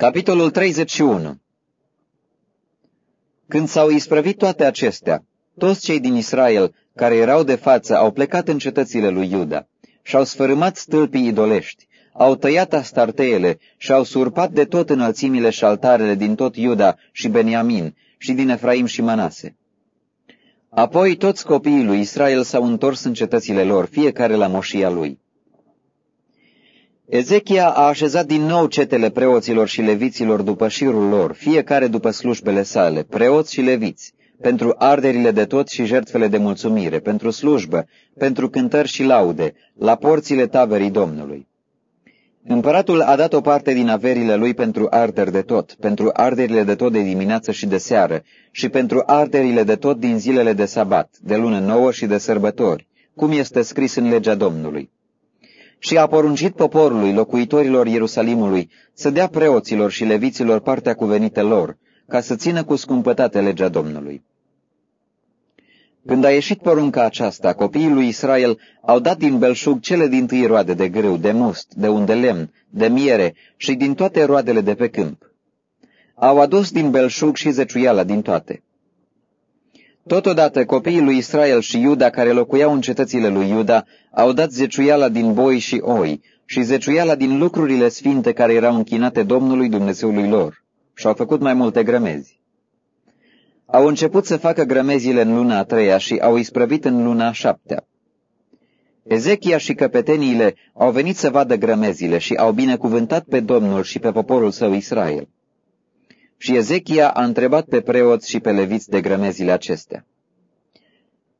Capitolul 31 Când s-au isprăvit toate acestea, toți cei din Israel care erau de față au plecat în cetățile lui Iuda și-au sfărâmat stâlpii idolești, au tăiat astarteele și au surpat de tot înălțimile și altarele din tot Iuda și Beniamin și din Efraim și Manase. Apoi toți copiii lui Israel s-au întors în cetățile lor, fiecare la moșia lui. Ezechia a așezat din nou cetele preoților și leviților după șirul lor, fiecare după slujbele sale, preoți și leviți, pentru arderile de tot și jertfele de mulțumire, pentru slujbă, pentru cântări și laude, la porțile taberii Domnului. Împăratul a dat o parte din averile lui pentru arderi de tot, pentru arderile de tot de dimineață și de seară, și pentru arderile de tot din zilele de sabat, de lună nouă și de sărbători, cum este scris în legea Domnului și a poruncit poporului, locuitorilor Ierusalimului, să dea preoților și leviților partea cuvenită lor, ca să țină cu scumpătate legea Domnului. Când a ieșit porunca aceasta, copiii lui Israel au dat din belșug cele din tâi roade de grâu, de must, de unde lemn, de miere și din toate roadele de pe câmp. Au adus din belșug și zeciuiala din toate. Totodată copiii lui Israel și Iuda care locuiau în cetățile lui Iuda au dat zeciuiala din boi și oi și zeciuiala din lucrurile sfinte care erau închinate Domnului Dumnezeului lor și au făcut mai multe grămezi. Au început să facă grămezile în luna a treia și au isprăvit în luna a șaptea. Ezechia și căpeteniile au venit să vadă grămezile și au binecuvântat pe Domnul și pe poporul său Israel. Și Ezechia a întrebat pe preoți și pe leviți de grămezile acestea.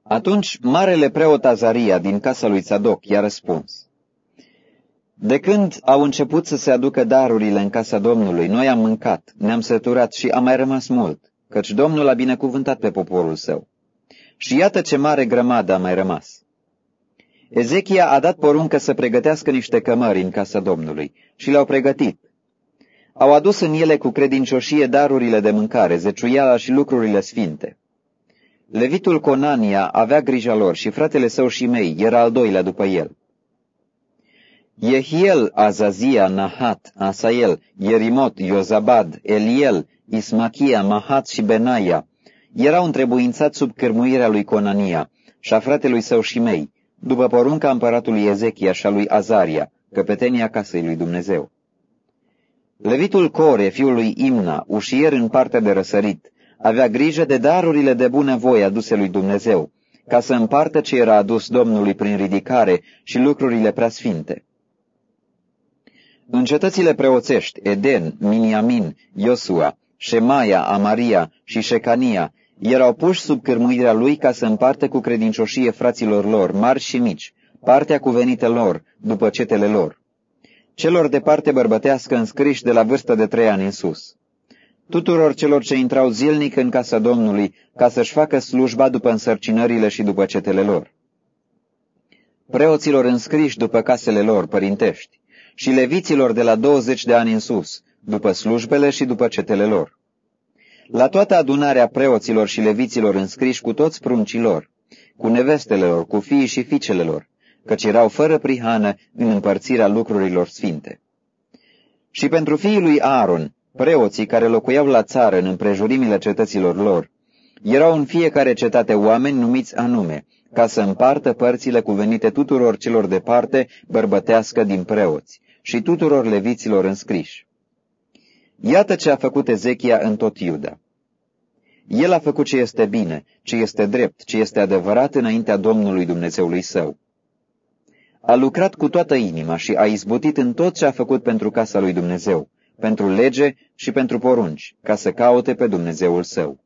Atunci marele preot Azaria din casa lui Tzadok i-a răspuns. De când au început să se aducă darurile în casa Domnului, noi am mâncat, ne-am săturat și a mai rămas mult, căci Domnul a binecuvântat pe poporul său. Și iată ce mare grămadă a mai rămas. Ezechia a dat poruncă să pregătească niște cămări în casa Domnului și le-au pregătit, au adus în ele cu credincioșie darurile de mâncare, zeciuiala și lucrurile sfinte. Levitul Conania avea grija lor și fratele său și mei era al doilea după el. Yehiel, Azazia, Nahat, Asael, Yerimot, Iozabad, Eliel, Ismachia, Mahat și Benaia erau întrebuințați sub cârmuirea lui Conania și a fratelui său și mei, după porunca împăratului Ezechia și a lui Azaria, căpetenia casei lui Dumnezeu. Levitul Core, fiul lui Imna, ușier în partea de răsărit, avea grijă de darurile de bunăvoie aduse lui Dumnezeu, ca să împartă ce era adus Domnului prin ridicare și lucrurile preasfinte. În cetățile preoțești, Eden, Miniamin, Iosua, Shemaia, Amaria și Shecania erau puși sub cârmuirea lui ca să împartă cu credincioșie fraților lor, mari și mici, partea cuvenită lor, după cetele lor celor de parte bărbătească înscriși de la vârstă de trei ani în sus. Tuturor celor ce intrau zilnic în casa Domnului ca să-și facă slujba după însărcinările și după cetele lor. Preoților înscriși după casele lor părintești și leviților de la 20 de ani în sus, după slujbele și după cetele lor. La toată adunarea preoților și leviților înscriși cu toți pruncilor, cu nevestele lor, cu fiii și fiicele lor, căci erau fără prihană în împărțirea lucrurilor sfinte. Și pentru fiii lui Aaron, preoții care locuiau la țară în împrejurimile cetăților lor, erau în fiecare cetate oameni numiți anume, ca să împartă părțile cuvenite tuturor celor de parte bărbătească din preoți și tuturor leviților înscriși. Iată ce a făcut Ezechia în tot Iuda. El a făcut ce este bine, ce este drept, ce este adevărat înaintea Domnului Dumnezeului său. A lucrat cu toată inima și a izbutit în tot ce a făcut pentru casa lui Dumnezeu, pentru lege și pentru porunci, ca să caute pe Dumnezeul său.